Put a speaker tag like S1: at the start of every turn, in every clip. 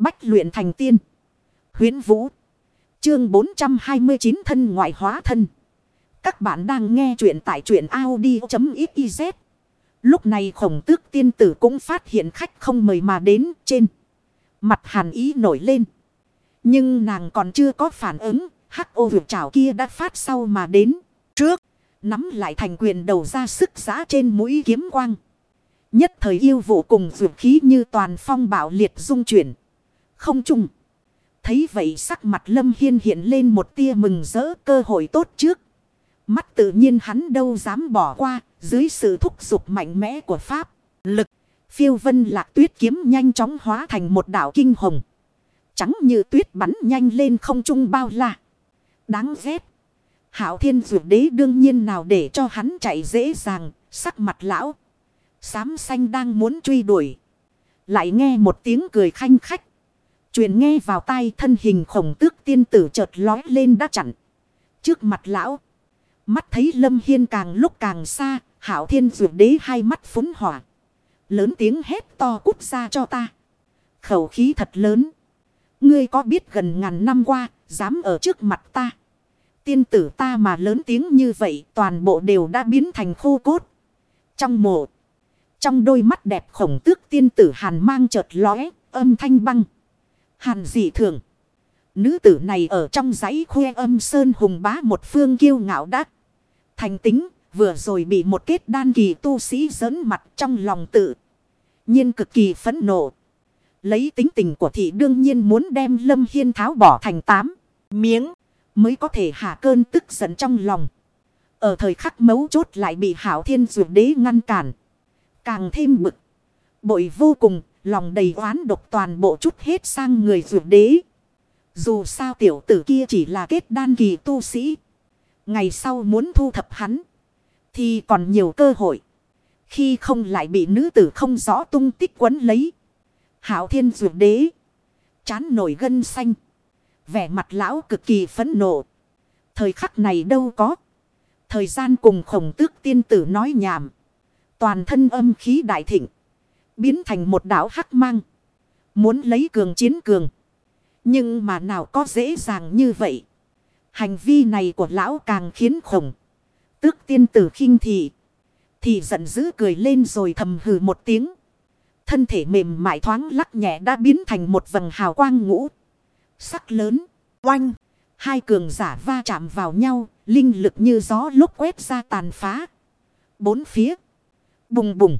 S1: Bách luyện thành tiên. huyễn Vũ. Chương 429 thân ngoại hóa thân. Các bạn đang nghe truyện tại truyện Audi.xyz. Lúc này khổng tước tiên tử cũng phát hiện khách không mời mà đến trên. Mặt hàn ý nổi lên. Nhưng nàng còn chưa có phản ứng. Hắc ô vượt trảo kia đã phát sau mà đến. Trước. Nắm lại thành quyền đầu ra sức giã trên mũi kiếm quang. Nhất thời yêu vụ cùng dược khí như toàn phong bạo liệt dung chuyển. Không chung. Thấy vậy sắc mặt Lâm Hiên hiện lên một tia mừng rỡ, cơ hội tốt trước. Mắt tự nhiên hắn đâu dám bỏ qua, dưới sự thúc giục mạnh mẽ của Pháp. Lực. Phiêu vân lạc tuyết kiếm nhanh chóng hóa thành một đảo kinh hồng. Trắng như tuyết bắn nhanh lên không trung bao la. Đáng ghét. Hảo thiên dụ đế đương nhiên nào để cho hắn chạy dễ dàng. Sắc mặt lão. Xám xanh đang muốn truy đuổi. Lại nghe một tiếng cười khanh khách. Truyền nghe vào tai thân hình khổng tước tiên tử chợt lói lên đã chặn. Trước mặt lão. Mắt thấy lâm hiên càng lúc càng xa. Hảo thiên dụ đế hai mắt phúng hỏa. Lớn tiếng hét to cút ra cho ta. Khẩu khí thật lớn. Ngươi có biết gần ngàn năm qua. Dám ở trước mặt ta. Tiên tử ta mà lớn tiếng như vậy. Toàn bộ đều đã biến thành khô cốt. Trong mộ. Trong đôi mắt đẹp khổng tước tiên tử hàn mang chợt lóe. Âm thanh băng. Hàn dị thường. Nữ tử này ở trong dãy khuê âm sơn hùng bá một phương kiêu ngạo đắc. Thành tính, vừa rồi bị một kết đan kỳ tu sĩ giỡn mặt trong lòng tự. nhiên cực kỳ phẫn nộ. Lấy tính tình của thị đương nhiên muốn đem lâm hiên tháo bỏ thành tám miếng. Mới có thể hạ cơn tức giận trong lòng. Ở thời khắc mấu chốt lại bị hảo thiên dụ đế ngăn cản. Càng thêm bực. Bội vô cùng Lòng đầy oán độc toàn bộ chút hết sang người vượt đế. Dù sao tiểu tử kia chỉ là kết đan kỳ tu sĩ. Ngày sau muốn thu thập hắn. Thì còn nhiều cơ hội. Khi không lại bị nữ tử không rõ tung tích quấn lấy. Hảo thiên vượt đế. Chán nổi gân xanh. Vẻ mặt lão cực kỳ phẫn nộ. Thời khắc này đâu có. Thời gian cùng khổng tước tiên tử nói nhảm. Toàn thân âm khí đại thịnh biến thành một đảo hắc mang. Muốn lấy cường chiến cường. Nhưng mà nào có dễ dàng như vậy. Hành vi này của lão càng khiến khổng. Tước tiên tử khinh thị. Thì giận dữ cười lên rồi thầm hừ một tiếng. Thân thể mềm mại thoáng lắc nhẹ đã biến thành một vầng hào quang ngũ. Sắc lớn. Oanh. Hai cường giả va chạm vào nhau. Linh lực như gió lúc quét ra tàn phá. Bốn phía. Bùng bùng.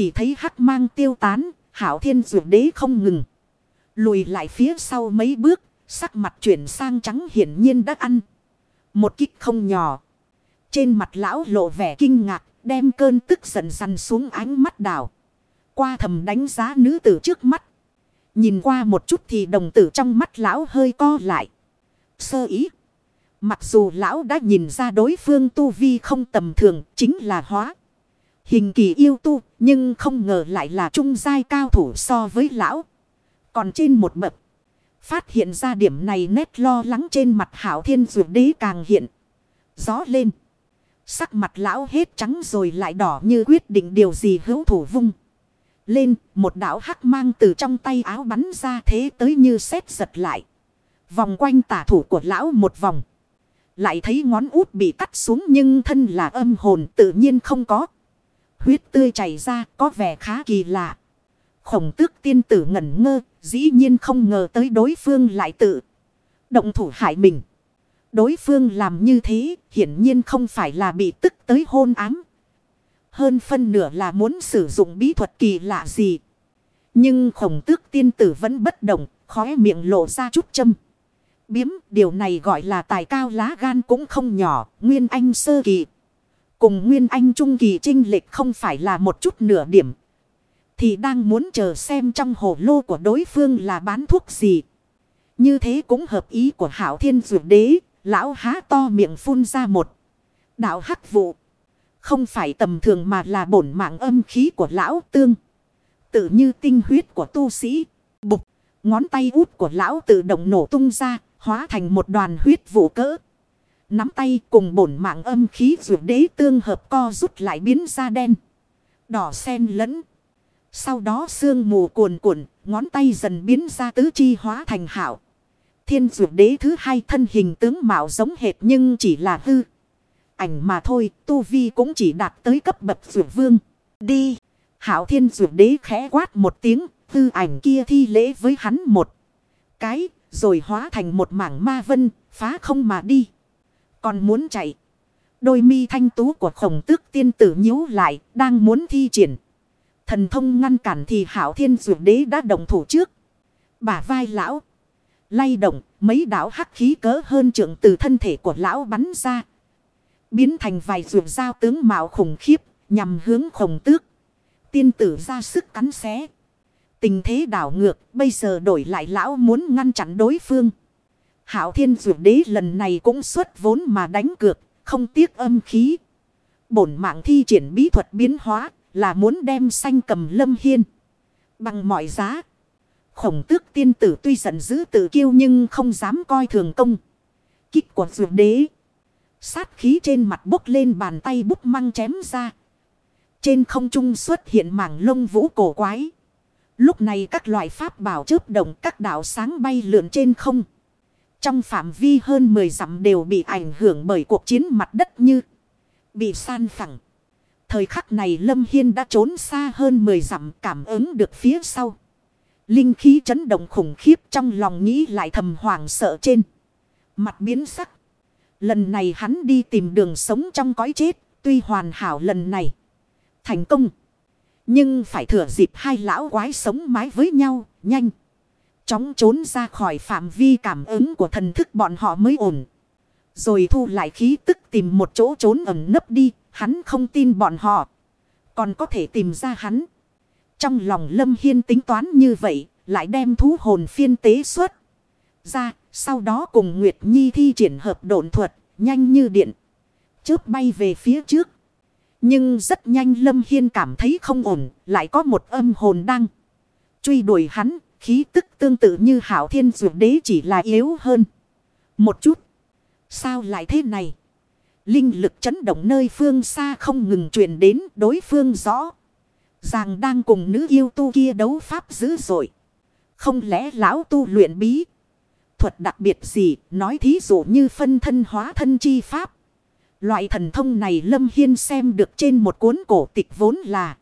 S1: Chỉ thấy hắc mang tiêu tán, hảo thiên dụ đế không ngừng. Lùi lại phía sau mấy bước, sắc mặt chuyển sang trắng hiển nhiên đã ăn. Một kích không nhỏ. Trên mặt lão lộ vẻ kinh ngạc, đem cơn tức giận dằn xuống ánh mắt đảo. Qua thầm đánh giá nữ tử trước mắt. Nhìn qua một chút thì đồng tử trong mắt lão hơi co lại. Sơ ý. Mặc dù lão đã nhìn ra đối phương tu vi không tầm thường chính là hóa. Hình kỳ yêu tu, nhưng không ngờ lại là trung giai cao thủ so với lão. Còn trên một bậc, phát hiện ra điểm này nét lo lắng trên mặt hảo thiên dụ đế càng hiện. Gió lên. Sắc mặt lão hết trắng rồi lại đỏ như quyết định điều gì hữu thủ vung. Lên, một đảo hắc mang từ trong tay áo bắn ra thế tới như xét giật lại. Vòng quanh tả thủ của lão một vòng. Lại thấy ngón út bị cắt xuống nhưng thân là âm hồn tự nhiên không có. Huyết tươi chảy ra có vẻ khá kỳ lạ. Khổng tước tiên tử ngẩn ngơ, dĩ nhiên không ngờ tới đối phương lại tự. Động thủ hại mình. Đối phương làm như thế, hiển nhiên không phải là bị tức tới hôn ám. Hơn phân nửa là muốn sử dụng bí thuật kỳ lạ gì. Nhưng khổng tước tiên tử vẫn bất động, khóe miệng lộ ra chút châm. Biếm, điều này gọi là tài cao lá gan cũng không nhỏ, nguyên anh sơ kỳ. Cùng Nguyên Anh Trung Kỳ trinh lệch không phải là một chút nửa điểm. Thì đang muốn chờ xem trong hồ lô của đối phương là bán thuốc gì. Như thế cũng hợp ý của Hảo Thiên Dược Đế. Lão há to miệng phun ra một. Đạo hắc vụ. Không phải tầm thường mà là bổn mạng âm khí của lão tương. Tự như tinh huyết của tu sĩ. Bục. Ngón tay út của lão tự động nổ tung ra. Hóa thành một đoàn huyết vụ cỡ. Nắm tay cùng bổn mạng âm khí dù đế tương hợp co rút lại biến ra đen. Đỏ sen lẫn. Sau đó sương mù cuồn cuộn, ngón tay dần biến ra tứ chi hóa thành hảo. Thiên dụ đế thứ hai thân hình tướng mạo giống hệt nhưng chỉ là hư. Ảnh mà thôi, tu vi cũng chỉ đạt tới cấp bậc dụ vương. Đi! Hảo thiên dụ đế khẽ quát một tiếng, hư ảnh kia thi lễ với hắn một cái, rồi hóa thành một mảng ma vân, phá không mà đi. Còn muốn chạy. Đôi mi thanh tú của khổng tước tiên tử nhíu lại, đang muốn thi triển. Thần thông ngăn cản thì hảo thiên dụ đế đã đồng thủ trước. Bả vai lão. Lay động, mấy đảo hắc khí cỡ hơn trượng từ thân thể của lão bắn ra. Biến thành vài rượu dao tướng mạo khủng khiếp, nhằm hướng khổng tước. Tiên tử ra sức cắn xé. Tình thế đảo ngược, bây giờ đổi lại lão muốn ngăn chặn đối phương. Hảo thiên dụ đế lần này cũng xuất vốn mà đánh cược, không tiếc âm khí. Bổn mạng thi triển bí thuật biến hóa là muốn đem xanh cầm lâm hiên. Bằng mọi giá. Khổng tước tiên tử tuy giận dữ tự kiêu nhưng không dám coi thường công. Kích của dụ đế. Sát khí trên mặt bốc lên bàn tay bút măng chém ra. Trên không trung xuất hiện mảng lông vũ cổ quái. Lúc này các loại pháp bảo chớp động các đạo sáng bay lượn trên không. Trong phạm vi hơn 10 dặm đều bị ảnh hưởng bởi cuộc chiến mặt đất như bị san phẳng. Thời khắc này Lâm Hiên đã trốn xa hơn 10 dặm cảm ứng được phía sau. Linh khí chấn động khủng khiếp trong lòng nghĩ lại thầm hoàng sợ trên. Mặt biến sắc. Lần này hắn đi tìm đường sống trong cõi chết. Tuy hoàn hảo lần này. Thành công. Nhưng phải thừa dịp hai lão quái sống mái với nhau. Nhanh. Chóng trốn ra khỏi phạm vi cảm ứng của thần thức bọn họ mới ổn. Rồi thu lại khí tức tìm một chỗ trốn ẩn nấp đi. Hắn không tin bọn họ. Còn có thể tìm ra hắn. Trong lòng Lâm Hiên tính toán như vậy. Lại đem thú hồn phiên tế xuất. Ra. Sau đó cùng Nguyệt Nhi thi triển hợp độn thuật. Nhanh như điện. Chớp bay về phía trước. Nhưng rất nhanh Lâm Hiên cảm thấy không ổn. Lại có một âm hồn đang. Truy đuổi hắn. Khí tức tương tự như hảo thiên dụ đế chỉ là yếu hơn. Một chút. Sao lại thế này? Linh lực chấn động nơi phương xa không ngừng truyền đến đối phương rõ. Ràng đang cùng nữ yêu tu kia đấu pháp dữ dội. Không lẽ lão tu luyện bí? Thuật đặc biệt gì nói thí dụ như phân thân hóa thân chi pháp. Loại thần thông này Lâm Hiên xem được trên một cuốn cổ tịch vốn là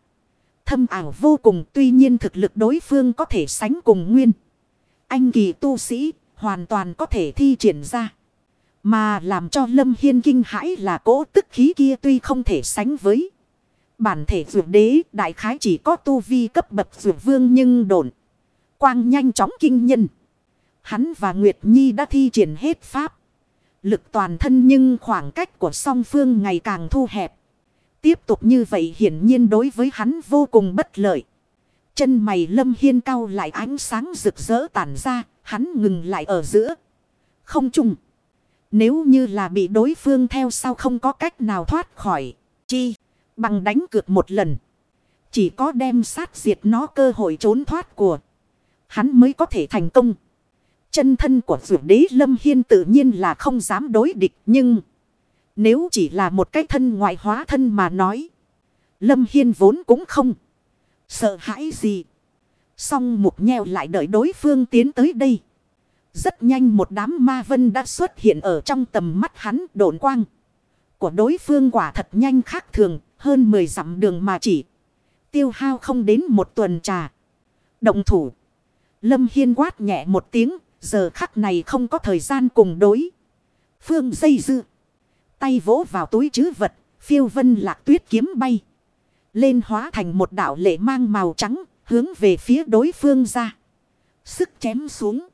S1: thâm ảo vô cùng, tuy nhiên thực lực đối phương có thể sánh cùng nguyên. Anh kỳ tu sĩ hoàn toàn có thể thi triển ra. Mà làm cho Lâm Hiên kinh hãi là cỗ tức khí kia tuy không thể sánh với. Bản thể dược đế, đại khái chỉ có tu vi cấp bậc dược vương nhưng đồn. Quang nhanh chóng kinh nhân. Hắn và Nguyệt Nhi đã thi triển hết pháp. Lực toàn thân nhưng khoảng cách của song phương ngày càng thu hẹp. Tiếp tục như vậy hiển nhiên đối với hắn vô cùng bất lợi. Chân mày lâm hiên cao lại ánh sáng rực rỡ tản ra, hắn ngừng lại ở giữa. Không trùng. Nếu như là bị đối phương theo sau không có cách nào thoát khỏi. Chi? Bằng đánh cược một lần. Chỉ có đem sát diệt nó cơ hội trốn thoát của. Hắn mới có thể thành công. Chân thân của vượt đế Lâm Hiên tự nhiên là không dám đối địch nhưng... Nếu chỉ là một cái thân ngoại hóa thân mà nói. Lâm Hiên vốn cũng không. Sợ hãi gì. Song mục nheo lại đợi đối phương tiến tới đây. Rất nhanh một đám ma vân đã xuất hiện ở trong tầm mắt hắn độn quang. Của đối phương quả thật nhanh khác thường. Hơn 10 dặm đường mà chỉ. Tiêu hao không đến một tuần trà. Động thủ. Lâm Hiên quát nhẹ một tiếng. Giờ khắc này không có thời gian cùng đối. Phương dây dưa. Tay vỗ vào túi chứ vật, phiêu vân lạc tuyết kiếm bay. Lên hóa thành một đảo lệ mang màu trắng, hướng về phía đối phương ra. Sức chém xuống.